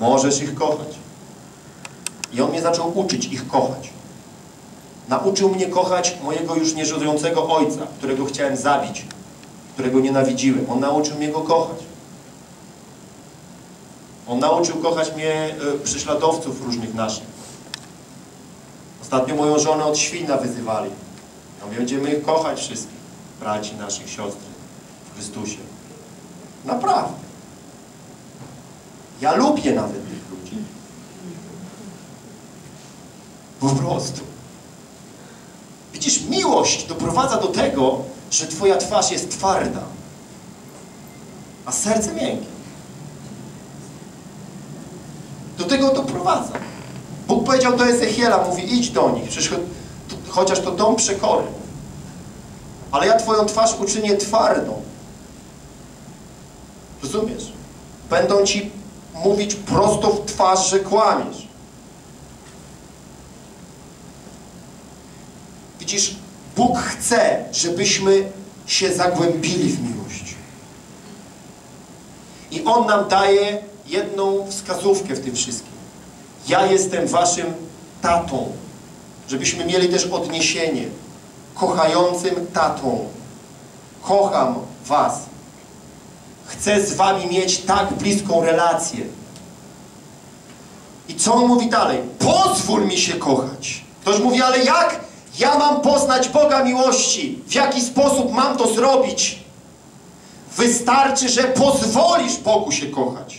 Możesz ich kochać. I on mnie zaczął uczyć ich kochać. Nauczył mnie kochać mojego już nieżyjącego ojca, którego chciałem zabić, którego nienawidziłem. On nauczył mnie go kochać. On nauczył kochać mnie y, prześladowców różnych naszych. Ostatnio moją żonę od świna wyzywali. Ja mówię, będziemy ich kochać wszystkich, braci naszych, siostry w Chrystusie. Naprawdę. Ja lubię nawet tych ludzi. Po prostu. Widzisz, miłość doprowadza do tego, że twoja twarz jest twarda, a serce miękkie. Do tego doprowadza. Bóg powiedział do Ezechiela, mówi idź do nich, przecież to, chociaż to dom przekory. Ale ja twoją twarz uczynię twardą. Rozumiesz? Będą ci mówić prosto w twarz, że kłamiesz. Widzisz, Bóg chce, żebyśmy się zagłębili w miłość. I On nam daje jedną wskazówkę w tym wszystkim. Ja jestem waszym tatą. Żebyśmy mieli też odniesienie. Kochającym tatą. Kocham was. Chcę z wami mieć tak bliską relację. I co on mówi dalej? Pozwól mi się kochać. Ktoś mówi, ale jak ja mam poznać Boga miłości? W jaki sposób mam to zrobić? Wystarczy, że pozwolisz Bogu się kochać.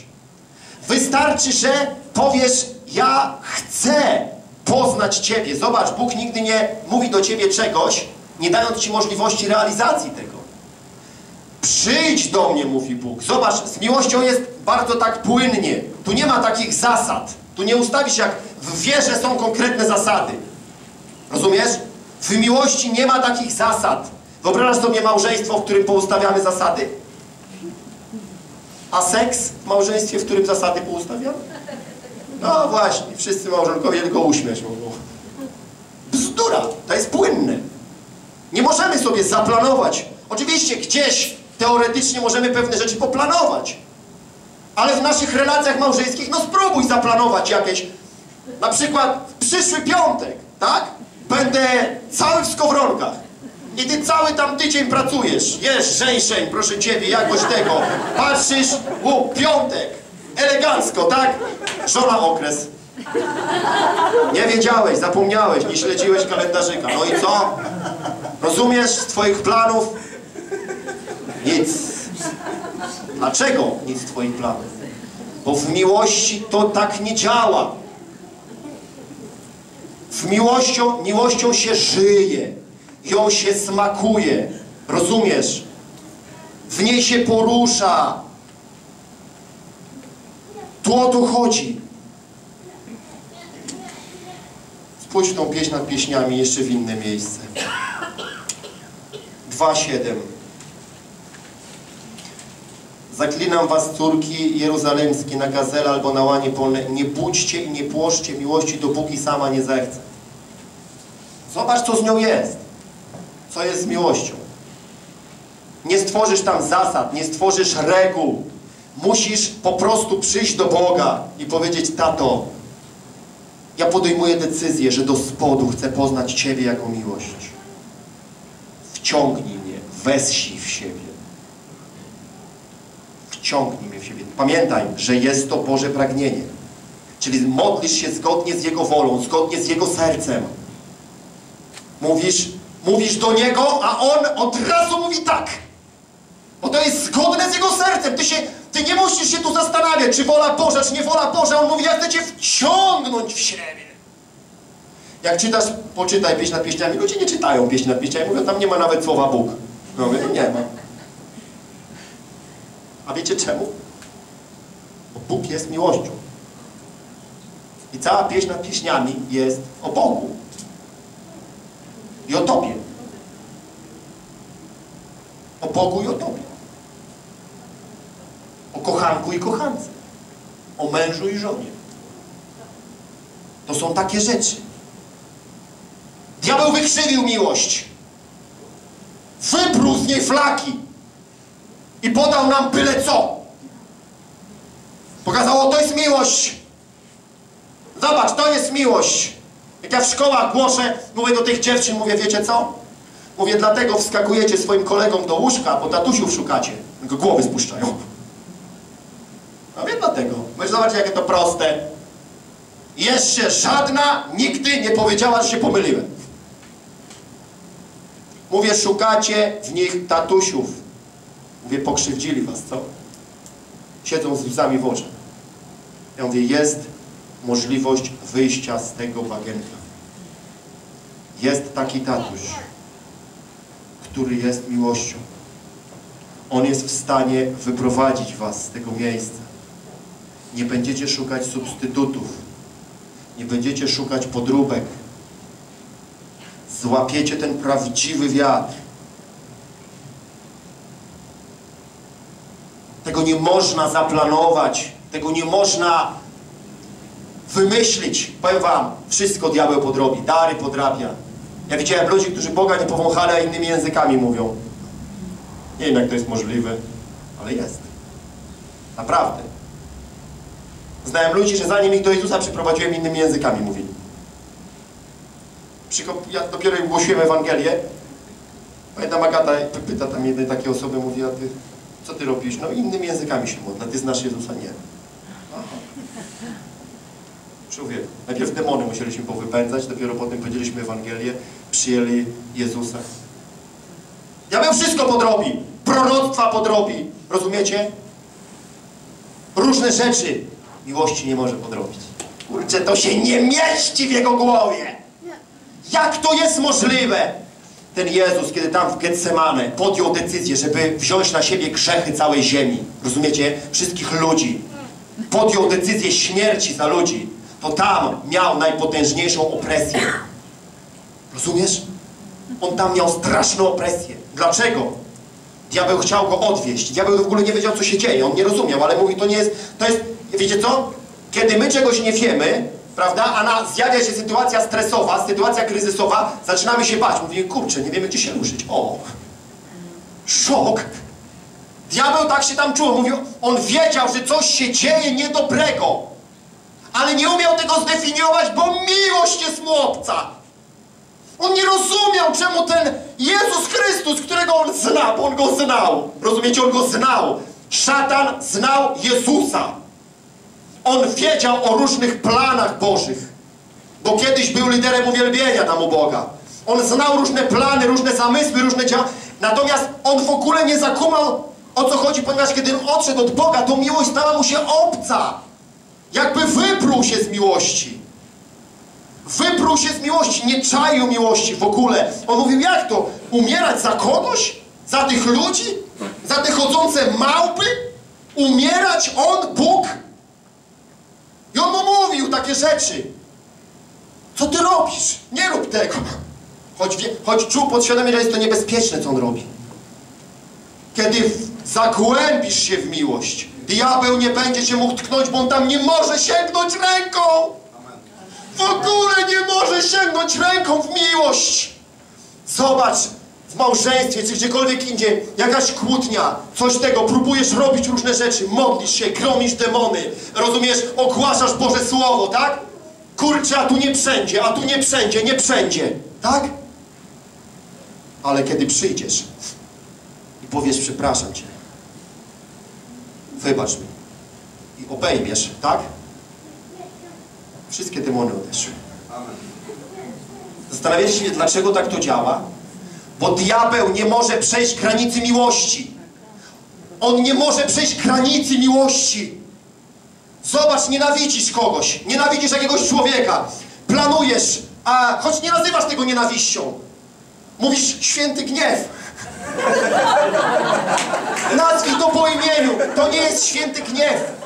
Wystarczy, że powiesz, ja chcę poznać Ciebie. Zobacz, Bóg nigdy nie mówi do Ciebie czegoś, nie dając Ci możliwości realizacji tego. Przyjdź do mnie, mówi Bóg. Zobacz, z miłością jest bardzo tak płynnie. Tu nie ma takich zasad. Tu nie ustawisz jak w wierze są konkretne zasady. Rozumiesz? W miłości nie ma takich zasad. Wyobrażasz sobie małżeństwo, w którym poustawiamy zasady? A seks w małżeństwie, w którym zasady poustawiamy? No właśnie, wszyscy małżonkowie tylko uśmiech mogą. Bzdura, to jest płynne. Nie możemy sobie zaplanować. Oczywiście gdzieś teoretycznie możemy pewne rzeczy poplanować. Ale w naszych relacjach małżeńskich, no spróbuj zaplanować jakieś, na przykład przyszły piątek, tak? Będę cały w skowronkach. I ty cały tam tydzień pracujesz. Jesz, żeńszeń, proszę ciebie, jakoś tego. Patrzysz, u, piątek. Elegancko, tak? Żona okres. Nie wiedziałeś, zapomniałeś, nie śledziłeś kalendarzyka. No i co? Rozumiesz z twoich planów? Nic. Dlaczego nic z twoich planów? Bo w miłości to tak nie działa. W miłością, miłością się żyje. Ją się smakuje. Rozumiesz? W niej się porusza. Tu o to chodzi. Spójrz tą pieśń nad pieśniami jeszcze w inne miejsce. 2,7 Zaklinam was, córki jeruzalemskie, na gazele albo na łanie polne. Nie budźcie i nie płoszcie miłości, dopóki sama nie zechce. Zobacz, co z nią jest. Co jest z miłością. Nie stworzysz tam zasad, nie stworzysz reguł. Musisz po prostu przyjść do Boga i powiedzieć, tato, ja podejmuję decyzję, że do spodu chcę poznać Ciebie jako miłość. Wciągnij mnie, wesij w siebie. Wciągnij mnie w siebie. Pamiętaj, że jest to Boże pragnienie. Czyli modlisz się zgodnie z Jego wolą, zgodnie z Jego sercem. Mówisz, mówisz do Niego, a On od razu mówi tak. Bo to jest zgodne z Jego sercem. Ty, się, ty nie musisz się tu zastanawiać, czy wola Boża, czy nie wola Boża. On mówi, ja chcę Cię wciągnąć w siebie. Jak czytasz, poczytaj pieśń nad pieśniami. Ludzie nie czytają pieśni nad pieśniami. Mówią, tam nie ma nawet słowa Bóg. No nie ma. A wiecie czemu? Bo Bóg jest miłością. I cała pieśń nad pieśniami jest o Bogu. I o Tobie. O Bogu i o Tobie. O kochanku i kochance. O mężu i żonie. To są takie rzeczy. Diabeł wykrzywił miłość. Wyprół z niej flaki. I podał nam byle co. Pokazało, to jest miłość. Zobacz, to jest miłość. Jak ja w szkołach głoszę, mówię do tych dziewczyn, mówię, wiecie co? Mówię, dlatego wskakujecie swoim kolegom do łóżka, bo tatusiów szukacie. Tylko głowy spuszczają. No wiem dlatego. Myślę, zobaczcie, jakie to proste. Jeszcze żadna nigdy nie powiedziała, że się pomyliłem. Mówię, szukacie w nich tatusiów. Mówię, pokrzywdzili was, co? Siedzą z łzami w oczach. Ja mówię, jest możliwość wyjścia z tego bagienka. Jest taki tatuś, który jest miłością. On jest w stanie wyprowadzić was z tego miejsca. Nie będziecie szukać substytutów. Nie będziecie szukać podróbek. Złapiecie ten prawdziwy wiatr. Tego nie można zaplanować. Tego nie można wymyślić. Powiem wam, wszystko diabeł podrobi. Dary podrabia. Ja widziałem ludzi, którzy Boga nie powąchali, a innymi językami mówią. Nie wiem, jak to jest możliwe, ale jest. Naprawdę. Znałem ludzi, że zanim ich do Jezusa przyprowadziłem, innymi językami mówili. Ja dopiero im głosiłem Ewangelię. Pamiętam Agata pyta tam jednej takiej osoby, mówi, a ty, co ty robisz? No innymi językami się modlę. Ty znasz Jezusa? Nie. Człowiek. Najpierw demony musieliśmy powypędzać, dopiero potem powiedzieliśmy Ewangelię, przyjęli Jezusa. Diabeł wszystko podrobi. Proroctwa podrobi. Rozumiecie? Różne rzeczy miłości nie może podrobić. Kurczę, to się nie mieści w jego głowie. Jak to jest możliwe? Ten Jezus, kiedy tam w Getsemane podjął decyzję, żeby wziąć na siebie grzechy całej ziemi, rozumiecie? Wszystkich ludzi. Podjął decyzję śmierci za ludzi. To tam miał najpotężniejszą opresję. Rozumiesz? On tam miał straszną opresję. Dlaczego? Diabeł chciał go odwieść. Diabeł w ogóle nie wiedział, co się dzieje. On nie rozumiał, ale mówi, to nie jest... To jest... Wiecie co? Kiedy my czegoś nie wiemy, prawda, a na, zjawia się sytuacja stresowa, sytuacja kryzysowa, zaczynamy się bać. Mówimy, kurczę, nie wiemy, gdzie się ruszyć. O! Szok! Diabeł tak się tam czuł. Mówił, on wiedział, że coś się dzieje niedobrego. Ale nie umiał tego zdefiniować, bo miłość jest mu obca. On nie rozumiał, czemu ten Jezus Chrystus, którego on znał, bo on go znał. Rozumiecie, on go znał. Szatan znał Jezusa. On wiedział o różnych planach Bożych. Bo kiedyś był liderem uwielbienia tam u Boga. On znał różne plany, różne zamysły, różne działania. Natomiast on w ogóle nie zakumał, o co chodzi, ponieważ kiedy odszedł od Boga, to miłość stała mu się obca. Jakby wypruł się z miłości. Wypruł się z miłości, nie czaił miłości w ogóle. On mówił, jak to? Umierać za kogoś? Za tych ludzi? Za te chodzące małpy? Umierać on, Bóg? I on mu mówił takie rzeczy. Co ty robisz? Nie rób tego. Choć, wie, choć czuł podświadomie, że jest to niebezpieczne, co on robi. Kiedy zagłębisz się w miłość, diabeł nie będzie cię mógł tknąć, bo on tam nie może sięgnąć ręką. W ogóle nie może sięgnąć ręką w miłość. Zobacz, w małżeństwie czy gdziekolwiek indziej, jakaś kłótnia, coś tego, próbujesz robić różne rzeczy, modlisz się, gromisz demony, rozumiesz, ogłaszasz Boże Słowo, tak? Kurczę, a tu nie wszędzie, a tu nie wszędzie, nie wszędzie, tak? Ale kiedy przyjdziesz i powiesz, przepraszam Cię, wybacz mi i obejmiesz, tak? Wszystkie demony odeszły. Zastanawiacie się, dlaczego tak to działa? Bo diabeł nie może przejść granicy miłości. On nie może przejść granicy miłości. Zobacz, nienawidzisz kogoś, nienawidzisz jakiegoś człowieka, planujesz, a choć nie nazywasz tego nienawiścią, mówisz święty gniew. Nazwij to po imieniu, to nie jest święty gniew.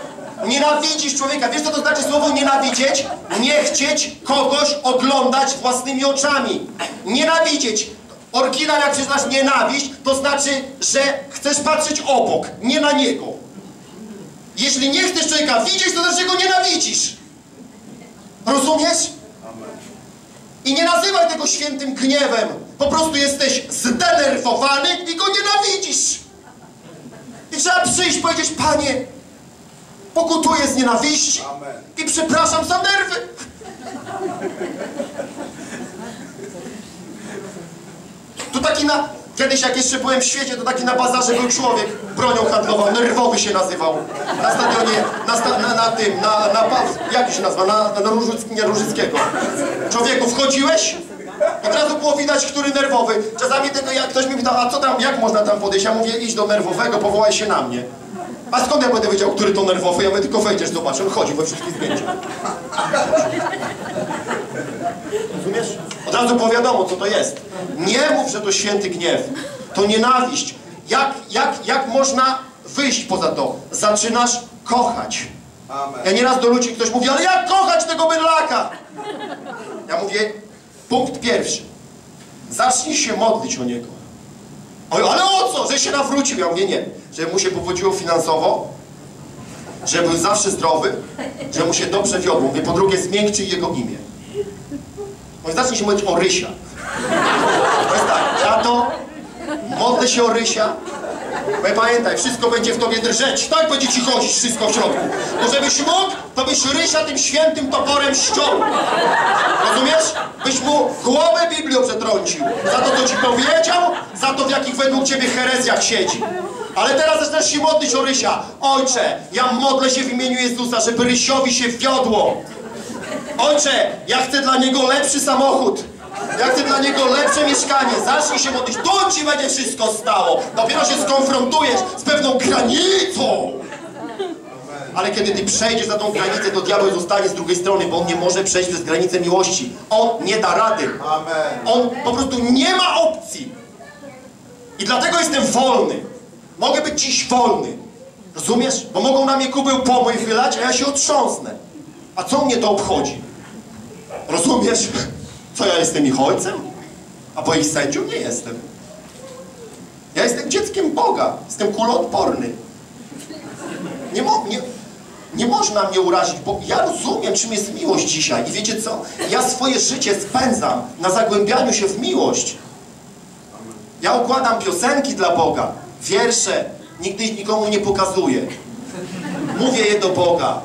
Nienawidzisz człowieka. Wiesz, co to znaczy słowo nienawidzieć? Nie chcieć kogoś oglądać własnymi oczami. Nienawidzieć. Oryginał, jak przyznasz nienawiść, to znaczy, że chcesz patrzeć obok, nie na niego. Jeśli nie chcesz człowieka widzieć, to znaczy, że go nienawidzisz. Rozumiesz? I nie nazywaj tego świętym gniewem. Po prostu jesteś zdenerwowany i go nienawidzisz. I trzeba przyjść i powiedzieć, Panie, pokutuję z nienawiści Amen. i przepraszam za nerwy. Taki na... Kiedyś jak jeszcze byłem w świecie, to taki na bazarze był człowiek, bronią handlował, nerwowy się nazywał. Na stadionie, na, sta, na, na tym, na, na, jak się nazywa, na, na Różyc, nie, Różyckiego. Człowieku, wchodziłeś? Od razu było widać, który nerwowy. Czasami tylko jak ktoś mi pytał, a co tam, jak można tam podejść? Ja mówię, idź do nerwowego, powołaj się na mnie. A skąd ja będę wiedział, który to nerwowy? Ja mówię, tylko wejdziesz, zobacz, on chodzi we wszystkich zdjęciach. Razu powiadomo, co to jest. Nie mów, że to święty gniew. To nienawiść. Jak, jak, jak można wyjść poza to? Zaczynasz kochać. Amen. Ja nieraz do ludzi ktoś mówi, ale jak kochać tego bydlaka? Ja mówię, punkt pierwszy. Zacznij się modlić o niego. Oj, ale o co? Że się nawrócił? Ja mówię, nie. Że mu się powodziło finansowo, że był zawsze zdrowy, że mu się dobrze wiodło. Mówię, po drugie, zmiękczyj jego imię. Mówię, zacznij się modlić o Rysia. To jest tak, tato, modlę się o Rysia, Mówię, pamiętaj, wszystko będzie w tobie drżeć, tak będzie ci chodzić wszystko w środku. Bo żebyś mógł, to byś Rysia tym świętym toporem ściął. Rozumiesz? Byś mu głowę Biblią przetrącił. Za to, co ci powiedział, za to, w jakich według ciebie herezjach siedzi. Ale teraz zaczynasz się modlić o Rysia. Ojcze, ja modlę się w imieniu Jezusa, żeby Rysiowi się wiodło. Ojcze, ja chcę dla niego lepszy samochód. Ja chcę dla niego lepsze mieszkanie. Zacznij się modlić. Tu ci będzie wszystko stało. Dopiero się skonfrontujesz z pewną granicą. Ale kiedy ty przejdziesz za tą granicę, to diabeł zostanie z drugiej strony, bo on nie może przejść przez granicę miłości. On nie da rady. On po prostu nie ma opcji. I dlatego jestem wolny. Mogę być dziś wolny. Rozumiesz? Bo mogą na mnie kubeł pomój wylać, a ja się otrząsnę. A co mnie to obchodzi? Rozumiesz? Co ja jestem ich ojcem? A bo ich sędzią nie jestem. Ja jestem dzieckiem Boga. Jestem kuloodporny. Nie, mo nie, nie można mnie urazić, bo ja rozumiem, czym jest miłość dzisiaj. I wiecie co? Ja swoje życie spędzam na zagłębianiu się w miłość. Ja układam piosenki dla Boga, wiersze, nigdy ich nikomu nie pokazuję. Mówię je do Boga.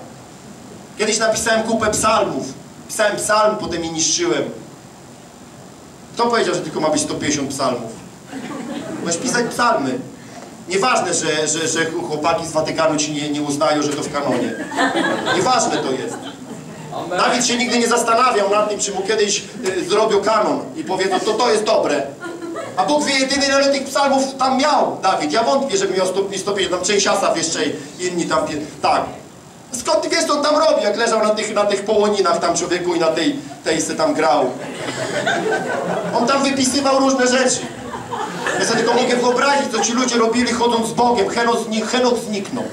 Kiedyś napisałem kupę psalmów. Pisałem psalm, potem je niszczyłem. Kto powiedział, że tylko ma być 150 psalmów? Możesz pisać psalmy. Nieważne, że, że, że chłopaki z Watykanu ci nie, nie uznają, że to w kanonie. Nieważne to jest. Dawid się nigdy nie zastanawiał nad tym, czy mu kiedyś y, zrobią kanon i powiedzą, to to jest dobre. A Bóg wie jedyny, ile tych psalmów tam miał, Dawid. Ja wątpię, żeby miał 100, 150, tam część Asaf jeszcze inni tam, tak. Skąd ty wiesz, co on tam robi, jak leżał na tych, na tych połoninach tam człowieku i na tej, tej se tam grał. On tam wypisywał różne rzeczy. Ja sobie tylko mogę wyobrazić, co ci ludzie robili chodząc z Bogiem. Henok, zni Henok zniknął.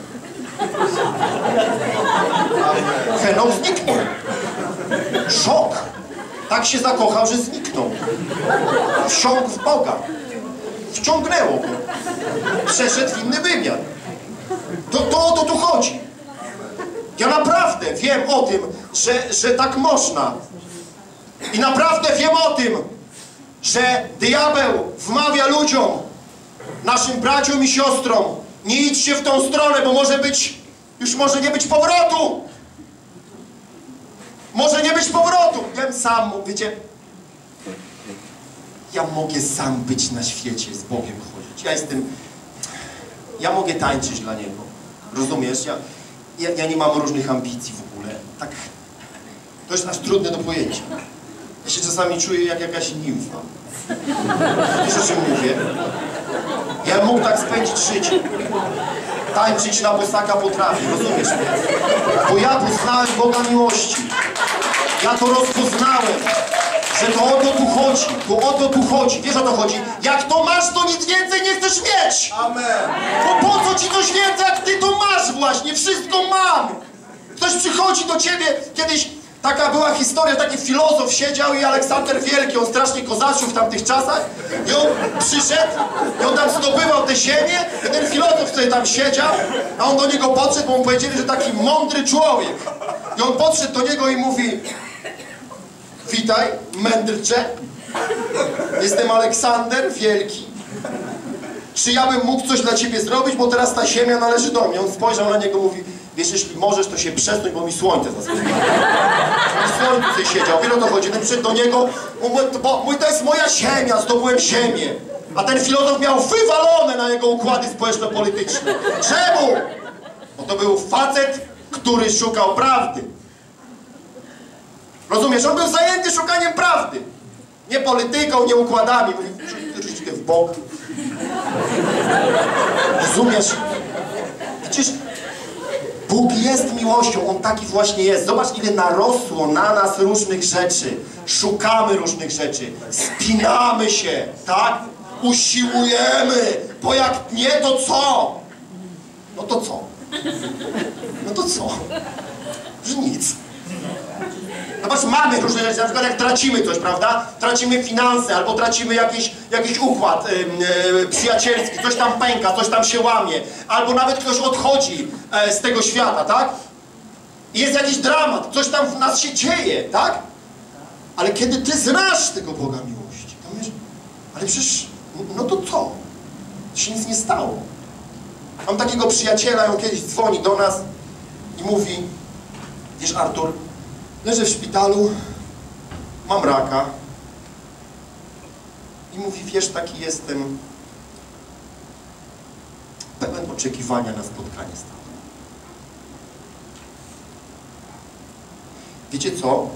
Henok zniknął. Szok. Tak się zakochał, że zniknął. Wsiąkł w Boga. Wciągnęło go. Przeszedł w inny wymiar. To, to o to tu chodzi. Ja naprawdę wiem o tym, że, że tak można. I naprawdę wiem o tym, że diabeł wmawia ludziom, naszym braciom i siostrom, nie idźcie w tą stronę, bo może być, już może nie być powrotu. Może nie być powrotu. Bym sam, wiecie, ja mogę sam być na świecie, z Bogiem chodzić. Ja jestem, ja mogę tańczyć dla Niego. Rozumiesz? Ja, ja, ja nie mam różnych ambicji w ogóle. Tak, to jest aż trudne do pojęcia. Ja się czasami czuję jak jakaś nimfa. Wiesz o czym mówię? Ja mógł tak spędzić życie. Tańczyć na bosaka potrafię, rozumiesz mnie? Bo ja poznałem Boga miłości. Ja to rozpoznałem, że to o to tu chodzi. To o to tu chodzi. Wiesz o to chodzi? Jak to masz, to nic więcej nie chcesz mieć! Amen. Bo po co ci coś więcej, jak ty to masz właśnie? Wszystko mam! Ktoś przychodzi do ciebie, kiedyś taka była historia, taki filozof siedział i Aleksander Wielki, on strasznie kozaczył w tamtych czasach i on przyszedł i on tam zdobywał tę ziemię i ten filozof sobie tam siedział, a on do niego podszedł, bo mu powiedzieli, że taki mądry człowiek. I on podszedł do niego i mówi Witaj, mędrcze. Jestem Aleksander Wielki. Czy ja bym mógł coś dla ciebie zrobić, bo teraz ta ziemia należy do mnie. On spojrzał na niego i mówi, Wiesz, jeśli możesz, to się przesuń, bo mi słońce zasłoniło. Mi słońce siedział, wiele to chodzi. Ten przyszedł do niego, bo mój, to jest moja ziemia, zdobyłem ziemię. A ten filozof miał wywalone na jego układy społeczno-polityczne. Czemu? Bo to był facet, który szukał prawdy. Rozumiesz? On był zajęty szukaniem prawdy. Nie polityką, nie układami. Mówi, troszeczkę w bok. Rozumiesz? Przecież Bóg jest miłością, On taki właśnie jest. Zobacz, ile narosło na nas różnych rzeczy. Szukamy różnych rzeczy. Spinamy się, tak? Usiłujemy, bo jak nie, to co? No to co? No to co? Że nic. Zobacz, mamy różne rzeczy, na przykład jak tracimy coś, prawda? Tracimy finanse, albo tracimy jakiś, jakiś układ ym, y, przyjacielski, coś tam pęka, coś tam się łamie, albo nawet ktoś odchodzi e, z tego świata, tak? I jest jakiś dramat, coś tam w nas się dzieje, tak? Ale kiedy ty znasz tego Boga miłości, to mówisz, ale przecież, no to co? Się nic nie stało. Mam takiego przyjaciela, on kiedyś dzwoni do nas i mówi, wiesz Artur, leżę w szpitalu, mam raka i mówi, wiesz, taki jestem pełen oczekiwania na spotkanie z Tobą. Wiecie co?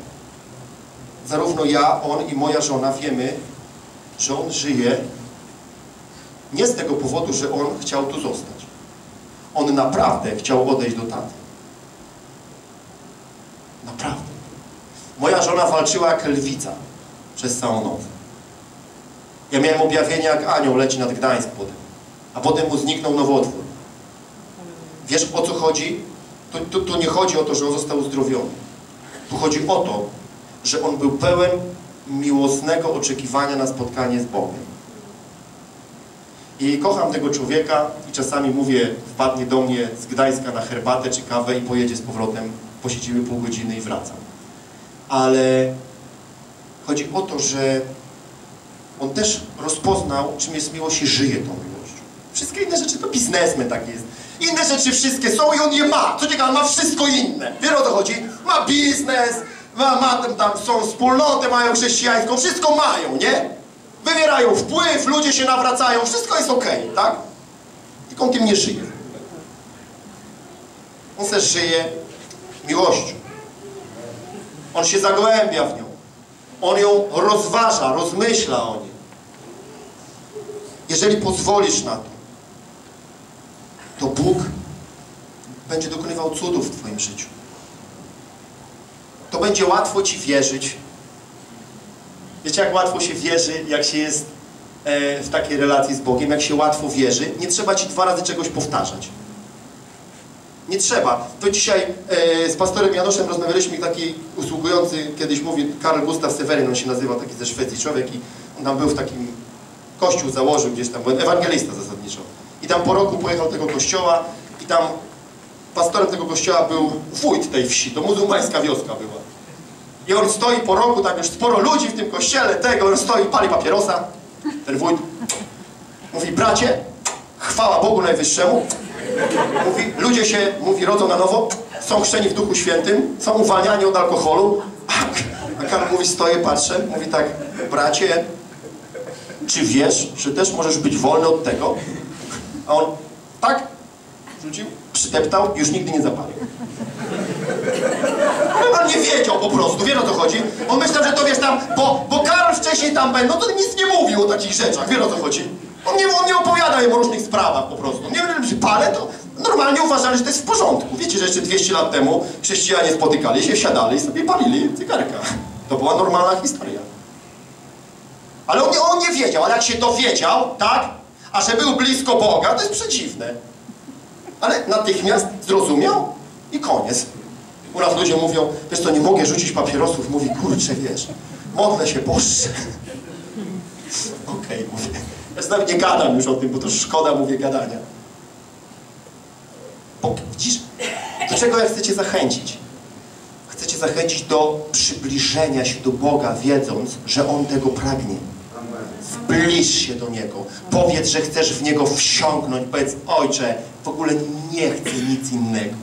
Zarówno ja, on i moja żona wiemy, że on żyje nie z tego powodu, że on chciał tu zostać. On naprawdę chciał odejść do taty. Naprawdę. Moja żona walczyła jak lwica przez całą noc. Ja miałem objawienie jak anioł leci nad Gdańsk potem. A potem mu zniknął nowotwór. Wiesz o co chodzi? To, to, to nie chodzi o to, że on został uzdrowiony. Tu chodzi o to, że on był pełen miłosnego oczekiwania na spotkanie z Bogiem. I kocham tego człowieka i czasami mówię, wpadnie do mnie z Gdańska na herbatę czy kawę i pojedzie z powrotem, posiedzimy pół godziny i wracam. Ale chodzi o to, że on też rozpoznał, czym jest miłość i żyje tą miłością. Wszystkie inne rzeczy to biznesmen tak jest. Inne rzeczy wszystkie są i on je ma. Co ciekawe, ma wszystko inne. Wiesz o to chodzi? Ma biznes, ma, ma tam, tam są wspólnotę, mają chrześcijańską, wszystko mają, nie? Wywierają wpływ, ludzie się nawracają, wszystko jest okej, tak? Tylko on tym nie żyje. On też żyje miłością. On się zagłębia w nią. On ją rozważa, rozmyśla o niej. Jeżeli pozwolisz na to, to Bóg będzie dokonywał cudów w Twoim życiu. To będzie łatwo Ci wierzyć. Wiecie, jak łatwo się wierzy, jak się jest e, w takiej relacji z Bogiem, jak się łatwo wierzy. Nie trzeba Ci dwa razy czegoś powtarzać. Nie trzeba. To dzisiaj e, z pastorem Janoszem rozmawialiśmy, taki usługujący, kiedyś mówi, Karl Gustav Seweryn, on się nazywa, taki ze Szwecji człowiek i on tam był w takim kościół, założył gdzieś tam, był ewangelista zasadniczo. I tam po roku pojechał do tego kościoła i tam pastorem tego kościoła był wójt tej wsi, to muzułmańska wioska była. I on stoi po roku, tam już sporo ludzi w tym kościele, tego, on stoi, pali papierosa, ten wójt. Mówi, bracie, chwała Bogu Najwyższemu, Mówi, ludzie się, mówi, rodzą na nowo, są chrzczeni w Duchu Świętym, są uwalniani od alkoholu. A Karol mówi, stoję, patrzę, mówi tak, bracie, czy wiesz, że też możesz być wolny od tego? A on, tak, rzucił, przydeptał i już nigdy nie zapalił. On nie wiedział po prostu, wiesz o co chodzi? On myślał, że to wiesz tam, bo, bo Karol wcześniej tam był, no to nic nie mówił o takich rzeczach, wiesz o co chodzi? On nie, on nie opowiada im o różnych sprawach po prostu. Nie wiem, że palę, to normalnie uważali, że to jest w porządku. Wiecie, że jeszcze 200 lat temu chrześcijanie spotykali się, wsiadali i sobie palili cygarka. To była normalna historia. Ale on nie, on nie wiedział, ale jak się dowiedział, tak, a że był blisko Boga, to jest przeciwne. Ale natychmiast zrozumiał i koniec. U nas ludzie mówią, wiesz co, nie mogę rzucić papierosów. Mówi, kurczę, wiesz, modlę się, Boże. Okej, okay, mówię. Ja nie gadam już o tym, bo to szkoda, mówię, gadania. Bo widzisz, do czego ja chcę Cię zachęcić? Chcę Cię zachęcić do przybliżenia się do Boga, wiedząc, że On tego pragnie. Zbliż się do Niego. Powiedz, że chcesz w Niego wsiąknąć. Powiedz, Ojcze, w ogóle nie chcę nic innego.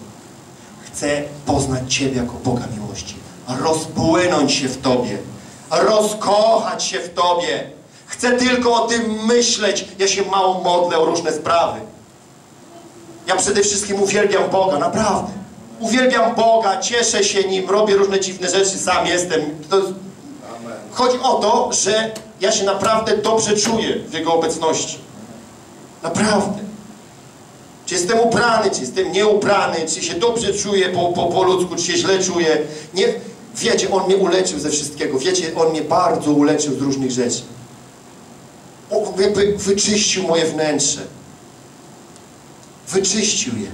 Chcę poznać Ciebie jako Boga miłości. Rozpłynąć się w Tobie. Rozkochać się w Tobie. Chcę tylko o tym myśleć. Ja się mało modlę o różne sprawy. Ja przede wszystkim uwielbiam Boga, naprawdę. Uwielbiam Boga, cieszę się Nim, robię różne dziwne rzeczy, sam jestem. To. Chodzi o to, że ja się naprawdę dobrze czuję w Jego obecności. Naprawdę. Czy jestem ubrany, czy jestem nieubrany, czy się dobrze czuję po, po, po ludzku, czy się źle czuję. Nie, wiecie, On mnie uleczył ze wszystkiego. Wiecie, On mnie bardzo uleczył z różnych rzeczy. Jakby wyczyścił moje wnętrze. Wyczyścił je.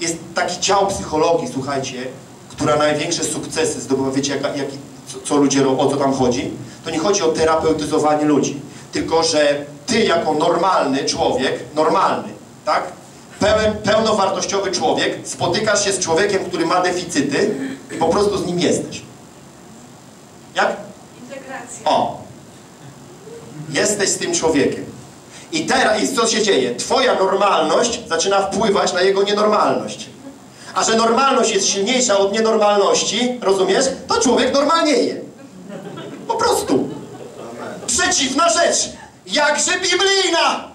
Jest taki dział psychologii, słuchajcie, która największe sukcesy zdobywa. Wiecie, jaka, jaki, co, co ludzie robią, o co tam chodzi? To nie chodzi o terapeutyzowanie ludzi, tylko że ty jako normalny człowiek, normalny, tak? Pełen, pełnowartościowy człowiek, spotykasz się z człowiekiem, który ma deficyty i po prostu z nim jesteś. Jak? Integracja. O! Jesteś z tym człowiekiem. I teraz, i co się dzieje? Twoja normalność zaczyna wpływać na jego nienormalność. A że normalność jest silniejsza od nienormalności, rozumiesz? To człowiek normalnieje. Po prostu. Przeciwna rzecz. Jakże biblijna!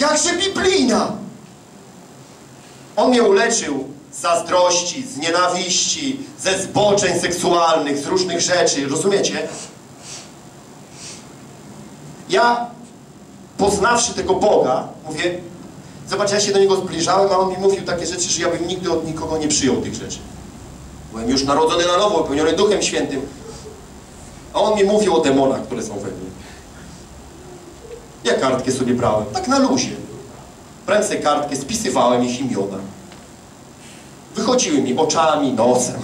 Jakże biblijna! On mnie uleczył z zazdrości, z nienawiści, ze zboczeń seksualnych, z różnych rzeczy, rozumiecie? Ja, poznawszy tego Boga, mówię, zobacz, ja się do Niego zbliżałem, a On mi mówił takie rzeczy, że ja bym nigdy od nikogo nie przyjął tych rzeczy. Byłem już narodzony na nowo, wypełniony Duchem Świętym. A On mi mówił o demonach, które są we mnie. Ja kartkę sobie brałem, tak na luzie. Brałem sobie kartkę, spisywałem ich imiona. Wychodziły mi oczami, nosem.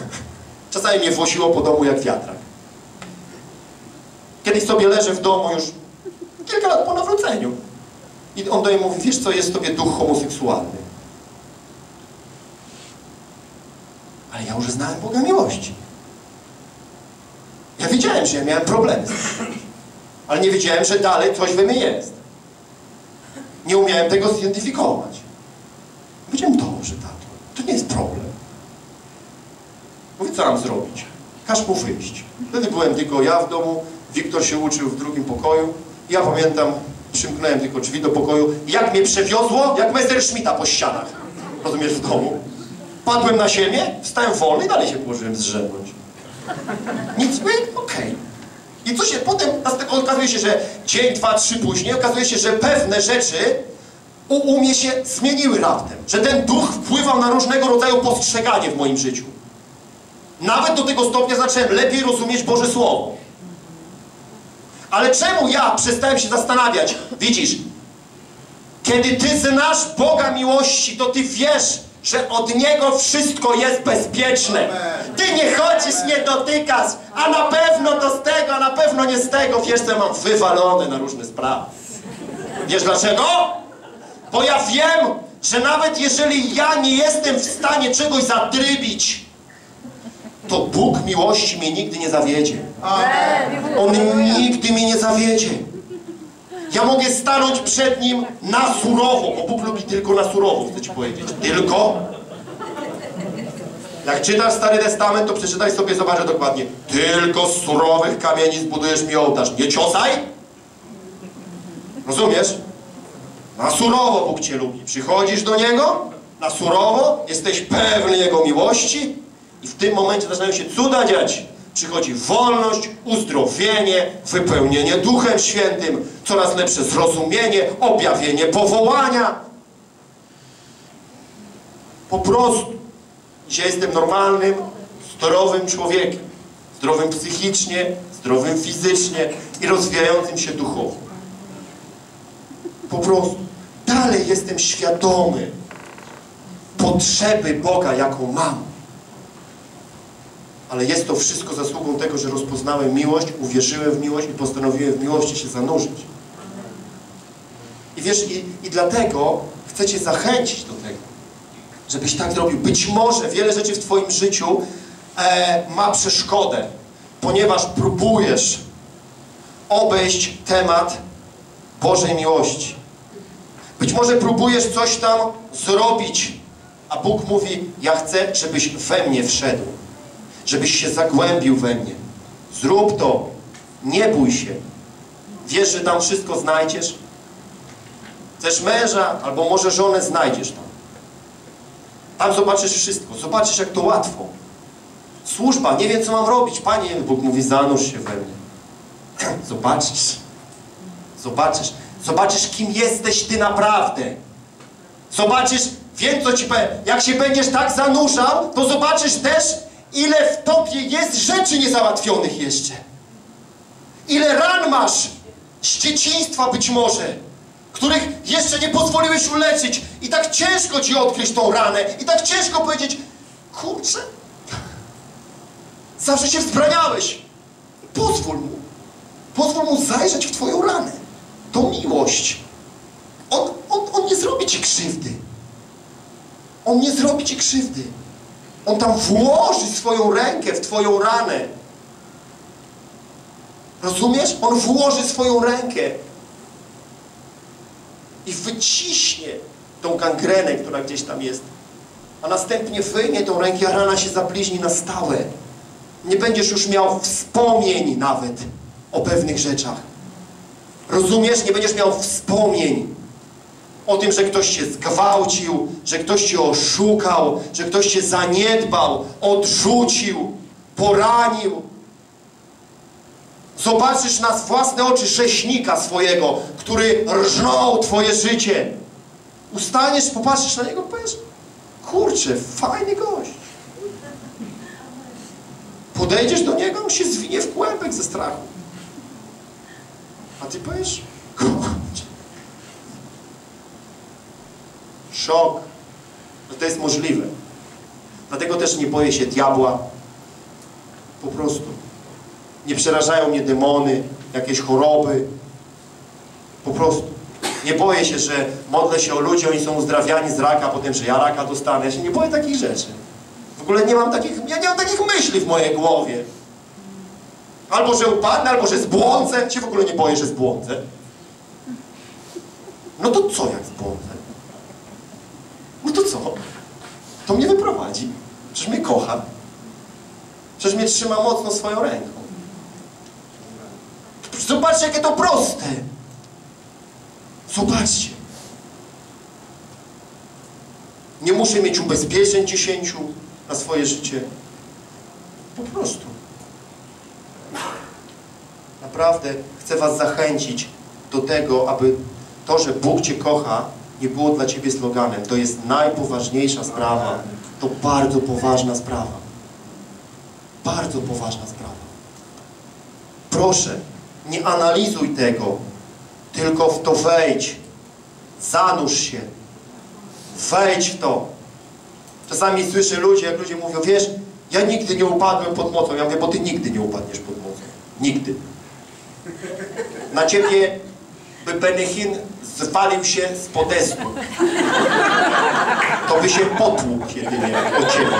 Czasami mnie włosiło po domu jak wiatrak. Kiedyś sobie leżę w domu już kilka lat po nawróceniu. I on do mnie mówi, wiesz co, jest w tobie duch homoseksualny. Ale ja już znałem Boga miłości. Ja wiedziałem, że ja miałem tym. Ale nie wiedziałem, że dalej coś we mnie jest. Nie umiałem tego zidentyfikować. Powiedziałem, dobrze, tato, to nie jest problem. Mówię, co mam zrobić? Każ mu wyjść. Wtedy byłem tylko ja w domu, Wiktor się uczył w drugim pokoju. Ja pamiętam, przymknąłem tylko drzwi do pokoju. Jak mnie przewiozło, jak Messerschmitta po ścianach. Rozumiesz, w domu. Padłem na ziemię, wstałem wolny i dalej się położyłem zrzemnąć. Nic, mówię, okej. I co się, potem okazuje się, że dzień, dwa, trzy później okazuje się, że pewne rzeczy u, u mnie się zmieniły raptem. Że ten duch wpływał na różnego rodzaju postrzeganie w moim życiu. Nawet do tego stopnia zacząłem lepiej rozumieć Boże Słowo. Ale czemu ja przestałem się zastanawiać? Widzisz, kiedy ty znasz Boga miłości, to ty wiesz, że od Niego wszystko jest bezpieczne. Ty nie chodzisz, nie dotykasz, a na pewno to z tego, a na pewno nie z tego. Wiesz, ja mam wywalone na różne sprawy. Wiesz dlaczego? Bo ja wiem, że nawet jeżeli ja nie jestem w stanie czegoś zatrybić, to Bóg miłości mnie nigdy nie zawiedzie. On nigdy mnie nie zawiedzie. Ja mogę stanąć przed Nim na surowo, bo Bóg lubi tylko na surowo, chcę Ci powiedzieć. Tylko. Jak czytasz Stary Testament, to przeczytaj sobie, zobaczę dokładnie. Tylko z surowych kamieni zbudujesz mi ołtarz. Nie ciosaj. Rozumiesz? Na surowo Bóg Cię lubi. Przychodzisz do Niego, na surowo, jesteś pewny Jego miłości i w tym momencie zaczynają się cuda dziać. Przychodzi wolność, uzdrowienie, wypełnienie Duchem Świętym, coraz lepsze zrozumienie, objawienie powołania. Po prostu. Dzisiaj jestem normalnym, zdrowym człowiekiem. Zdrowym psychicznie, zdrowym fizycznie i rozwijającym się duchowo. Po prostu. Dalej jestem świadomy potrzeby Boga, jaką mam. Ale jest to wszystko zasługą tego, że rozpoznałem miłość, uwierzyłem w miłość i postanowiłem w miłości się zanurzyć. I wiesz, i, i dlatego chcę Cię zachęcić do tego, żebyś tak zrobił. Być może wiele rzeczy w Twoim życiu e, ma przeszkodę, ponieważ próbujesz obejść temat Bożej miłości. Być może próbujesz coś tam zrobić A Bóg mówi, ja chcę, żebyś we mnie wszedł. Żebyś się zagłębił we mnie. Zrób to. Nie bój się. Wiesz, że tam wszystko znajdziesz? Chcesz męża, albo może żonę znajdziesz tam. Tam zobaczysz wszystko. Zobaczysz, jak to łatwo. Służba, nie wiem, co mam robić. Panie, Bóg mówi, zanurz się we mnie. Zobaczysz. Zobaczysz. Zobaczysz, kim jesteś Ty naprawdę. Zobaczysz, wiem, co Ci powiem. Jak się będziesz tak zanurzał, to zobaczysz też, ile w Tobie jest rzeczy niezałatwionych jeszcze. Ile ran masz z dzieciństwa być może, których jeszcze nie pozwoliłeś uleczyć. I tak ciężko Ci odkryć tą ranę. I tak ciężko powiedzieć, kurczę, zawsze się wzbraniałeś. Pozwól mu. Pozwól mu zajrzeć w Twoją ranę. To miłość. On, on, on nie zrobi Ci krzywdy. On nie zrobi Ci krzywdy. On tam włoży swoją rękę w Twoją ranę. Rozumiesz? On włoży swoją rękę i wyciśnie tą gangrenę, która gdzieś tam jest. A następnie wyjmie tą rękę, a rana się zabliźni na stałe. Nie będziesz już miał wspomnień nawet o pewnych rzeczach. Rozumiesz? Nie będziesz miał wspomnień o tym, że ktoś cię zgwałcił, że ktoś cię oszukał, że ktoś cię zaniedbał, odrzucił, poranił. Zobaczysz na własne oczy rzeźnika swojego, który rżnął twoje życie. Ustaniesz, popatrzysz na niego, powiesz, kurczę, fajny gość. Podejdziesz do niego, on się zwinie w kłębek ze strachu. A ty powiesz, kurczę. Szok. Że to jest możliwe. Dlatego też nie boję się diabła. Po prostu. Nie przerażają mnie demony, jakieś choroby. Po prostu. Nie boję się, że modlę się o ludzi, oni są uzdrawiani z raka, potem, że ja raka dostanę. Ja się nie boję takich rzeczy. W ogóle nie mam takich, ja nie mam takich myśli w mojej głowie. Albo, że upadnę, albo, że zbłądzę. Się w ogóle nie boję, że zbłądzę. No to co jak zbłądzę? To co? To mnie wyprowadzi. Przecież mnie kocha. Przecież mnie trzyma mocno swoją ręką. Zobaczcie, jakie to proste. Zobaczcie. Nie muszę mieć ubezpieczeń dziesięciu na swoje życie. Po prostu. Naprawdę chcę Was zachęcić do tego, aby to, że Bóg Cię kocha, nie było dla Ciebie sloganem. To jest najpoważniejsza sprawa. To bardzo poważna sprawa. Bardzo poważna sprawa. Proszę, nie analizuj tego, tylko w to wejdź. Zanurz się. Wejdź w to. Czasami słyszę ludzi, jak ludzie mówią, wiesz, ja nigdy nie upadłem pod mocą. Ja mówię, bo ty nigdy nie upadniesz pod mocą. Nigdy. Na ciebie by Benechin zwalił się z podestu. To by się potłukł jedynie od ciebie.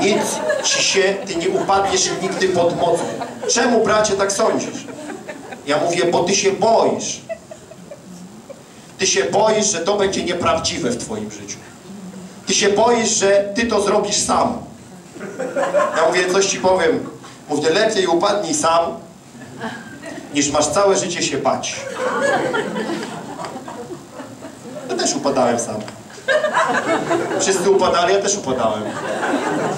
Nic ci się, ty nie upadniesz nigdy pod mocą. Czemu, bracie, tak sądzisz? Ja mówię, bo ty się boisz. Ty się boisz, że to będzie nieprawdziwe w twoim życiu. Ty się boisz, że ty to zrobisz sam. Ja mówię, coś ci powiem. Mówię, lepiej upadnij sam, niż masz całe życie się bać. Ja też upadałem sam. Wszyscy upadali, ja też upadałem.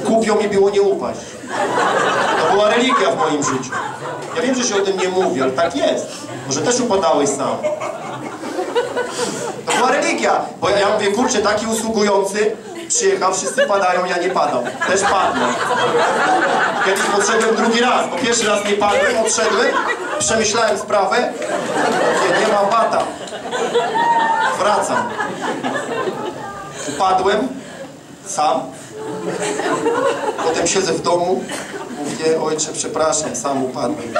Kupią mi było nie upaść. To była religia w moim życiu. Ja wiem, że się o tym nie mówi, ale tak jest. Może też upadałeś sam. To była religia. Bo ja, ja mówię, kurczę, taki usługujący przyjechał, wszyscy padają, ja nie padam. Też padnę. Kiedyś podszedłem drugi raz, bo pierwszy raz nie padłem, odszedłem, przemyślałem sprawę, mówię, nie mam bata. Wracam. Upadłem, sam. Potem siedzę w domu, mówię, ojcze, przepraszam, sam upadłem.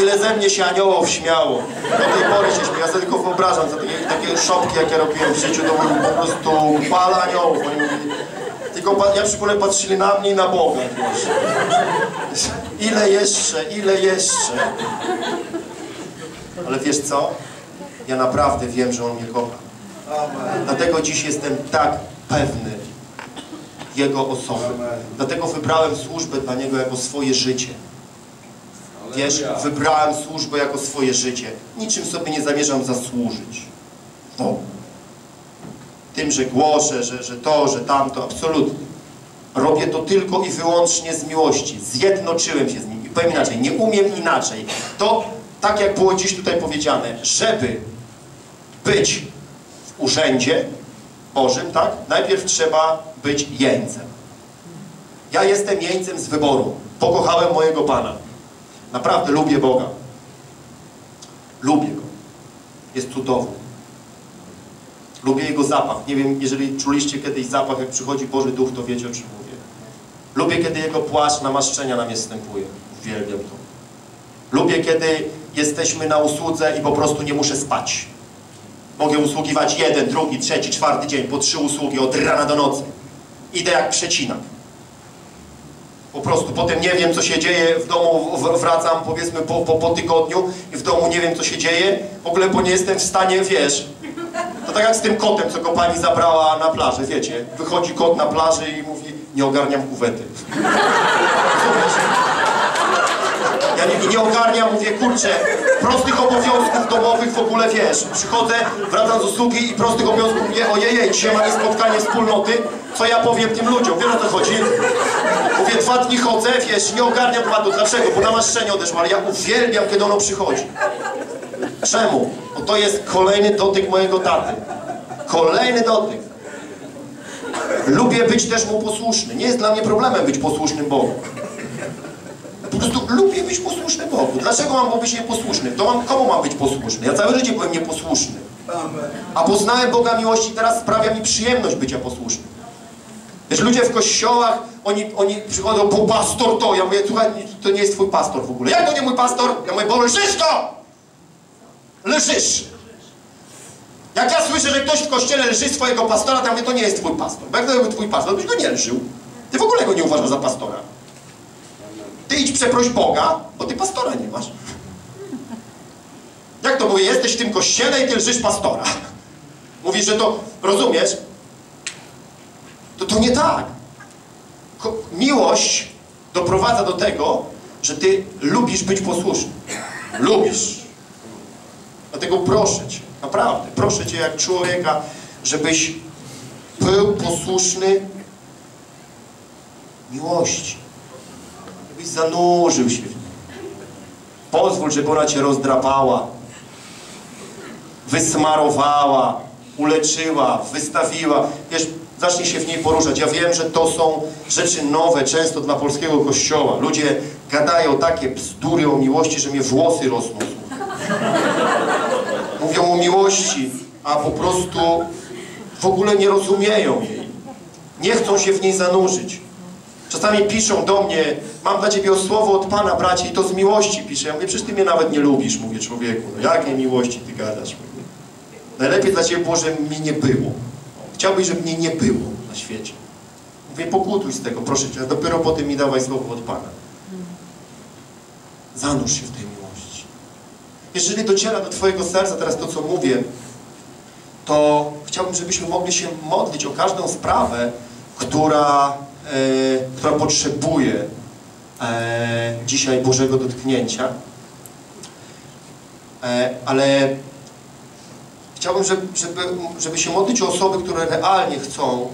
Ile ze mnie się aniołów śmiało. Do tej pory się śmieję. Ja sobie tylko wyobrażam, za takie, takie szopki, jakie robiłem w życiu, to był po prostu pala aniołów. Oni mówili, tylko ja przy ogóle patrzyli na mnie i na Boga. Ile jeszcze, ile jeszcze. Ale wiesz co? Ja naprawdę wiem, że On mnie kocha. Dlatego dziś jestem tak pewny Jego osoby. Dlatego wybrałem służbę dla Niego jako swoje życie. Wiesz, wybrałem służbę jako swoje życie. Niczym sobie nie zamierzam zasłużyć. No. Tym, że głoszę, że, że to, że tamto, absolutnie. Robię to tylko i wyłącznie z miłości. Zjednoczyłem się z nim. I powiem inaczej, nie umiem inaczej. To, tak jak było dziś tutaj powiedziane, żeby być w urzędzie Bożym, tak? Najpierw trzeba być jeńcem. Ja jestem jeńcem z wyboru. Pokochałem mojego Pana. Naprawdę lubię Boga. Lubię Go. Jest cudowny. Lubię Jego zapach. Nie wiem, jeżeli czuliście kiedyś zapach, jak przychodzi Boży Duch, to wiecie o czym mówię. Lubię, kiedy Jego płaszcz namaszczenia na mnie wstępuje. Uwielbiam to. Lubię, kiedy jesteśmy na usłudze i po prostu nie muszę spać. Mogę usługiwać jeden, drugi, trzeci, czwarty dzień, po trzy usługi od rana do nocy. Idę jak przecinak. Po prostu potem nie wiem, co się dzieje w domu, wracam powiedzmy po, po, po tygodniu i w domu nie wiem, co się dzieje. W ogóle, bo nie jestem w stanie, wiesz, to tak jak z tym kotem, co go pani zabrała na plażę, wiecie. Wychodzi kot na plaży i mówi, nie ogarniam kuwety. Ja nie, nie ogarniam, mówię, kurczę, prostych obowiązków domowych w ogóle, wiesz, przychodzę, wracam z usługi i prostych obowiązków mówię, ojej, dzisiaj mamy spotkanie wspólnoty, co ja powiem tym ludziom, wiesz o co chodzi? Mówię, dwa dni chodzę, wiesz, nie ogarniam tematu, dlaczego? Bo namaszczenie odeszło, ale ja uwielbiam, kiedy ono przychodzi. Czemu? Bo to jest kolejny dotyk mojego taty. Kolejny dotyk. Lubię być też mu posłuszny. Nie jest dla mnie problemem być posłusznym Bogu. Po prostu lubię być posłuszny Bogu. Dlaczego mam być nieposłuszny? To mam, komu mam być posłuszny? Ja całe życie byłem nieposłuszny. A poznałem Boga miłości teraz sprawia mi przyjemność bycia posłusznym. Wiesz, ludzie w kościołach, oni, oni przychodzą, bo pastor to. Ja mówię, słuchaj, to nie jest twój pastor w ogóle. Jak to nie mój pastor? Ja mówię, bo lżysz to! Lżysz! Jak ja słyszę, że ktoś w kościele lży swojego pastora, to ja mówię, to nie jest twój pastor. Bo jak to był twój pastor, to byś go nie lżył. Ty w ogóle go nie uważasz za pastora. Ty idź przeproś Boga, bo ty pastora nie masz. Jak to mówię, jesteś w tym kościele i ty lżysz pastora. Mówisz, że to, rozumiesz? To to nie tak. Ko miłość doprowadza do tego, że ty lubisz być posłuszny. Lubisz. Dlatego proszę Cię, naprawdę, proszę Cię jak człowieka, żebyś był posłuszny miłości. Zanurzył się w niej. Pozwól, żeby ona Cię rozdrapała, wysmarowała, uleczyła, wystawiła. Wiesz, zacznij się w niej poruszać. Ja wiem, że to są rzeczy nowe często dla polskiego kościoła. Ludzie gadają takie bzdury o miłości, że mnie włosy rosną. Mówią o miłości, a po prostu w ogóle nie rozumieją jej. Nie chcą się w niej zanurzyć. Czasami piszą do mnie, mam dla ciebie słowo od Pana, bracie, i to z miłości piszę. Ja mówię, przecież ty mnie nawet nie lubisz, mówię człowieku. No jakiej miłości ty gadasz? Mówię. Najlepiej dla ciebie było, żeby mnie nie było. Chciałbyś, żeby mnie nie było na świecie. Mówię, pokutuj z tego, proszę cię, dopiero potem mi dawaj słowo od Pana. Zanurz się w tej miłości. Jeżeli dociera do twojego serca teraz to, co mówię, to chciałbym, żebyśmy mogli się modlić o każdą sprawę, która, która potrzebuje e, dzisiaj Bożego dotknięcia. E, ale chciałbym, żeby, żeby, się modlić o osoby, które realnie chcą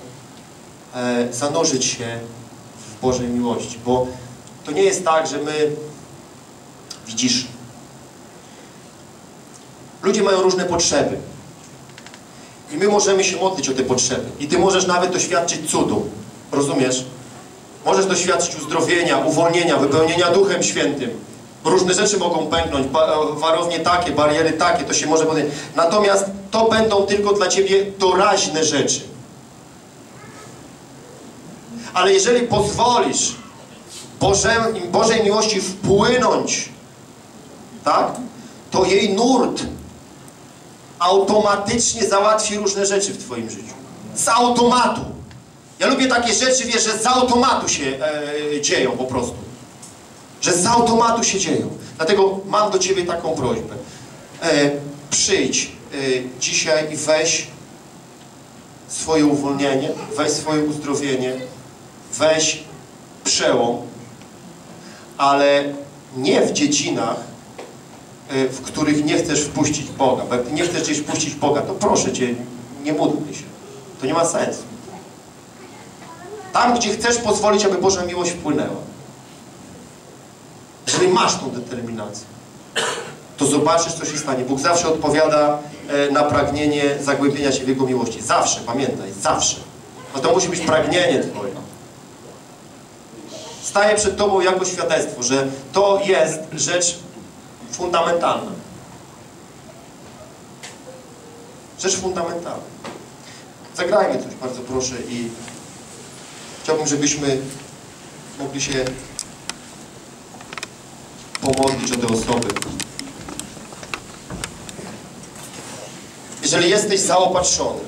e, zanurzyć się w Bożej miłości, bo to nie jest tak, że my, widzisz, ludzie mają różne potrzeby. I my możemy się modlić o te potrzeby. I ty możesz nawet doświadczyć cudu. Rozumiesz? Możesz doświadczyć uzdrowienia, uwolnienia, wypełnienia Duchem Świętym. Różne rzeczy mogą pęknąć, ba warownie takie, bariery takie, to się może podjąć. Natomiast to będą tylko dla ciebie doraźne rzeczy. Ale jeżeli pozwolisz Boże, Bożej miłości wpłynąć, tak, to jej nurt automatycznie załatwi różne rzeczy w twoim życiu. Z automatu. Ja lubię takie rzeczy, wiesz, że z automatu się e, dzieją po prostu. Że z automatu się dzieją. Dlatego mam do ciebie taką prośbę. E, przyjdź e, dzisiaj i weź swoje uwolnienie, weź swoje uzdrowienie, weź przełom, ale nie w dziedzinach, y, w których nie chcesz wpuścić Boga. Bo jak nie chcesz gdzieś wpuścić Boga, to proszę Cię, nie módl się. To nie ma sensu. Tam, gdzie chcesz pozwolić, aby Boża miłość wpłynęła. Jeżeli masz tą determinację, to zobaczysz, co się stanie. Bóg zawsze odpowiada e, na pragnienie zagłębienia się w Jego miłości. Zawsze, pamiętaj, zawsze. No to musi być pragnienie Twoje. Staję przed Tobą jako świadectwo, że to jest rzecz fundamentalna. Rzecz fundamentalna. Zagrajmy coś, bardzo proszę i chciałbym, żebyśmy mogli się pomodlić o te osoby. Jeżeli jesteś zaopatrzony,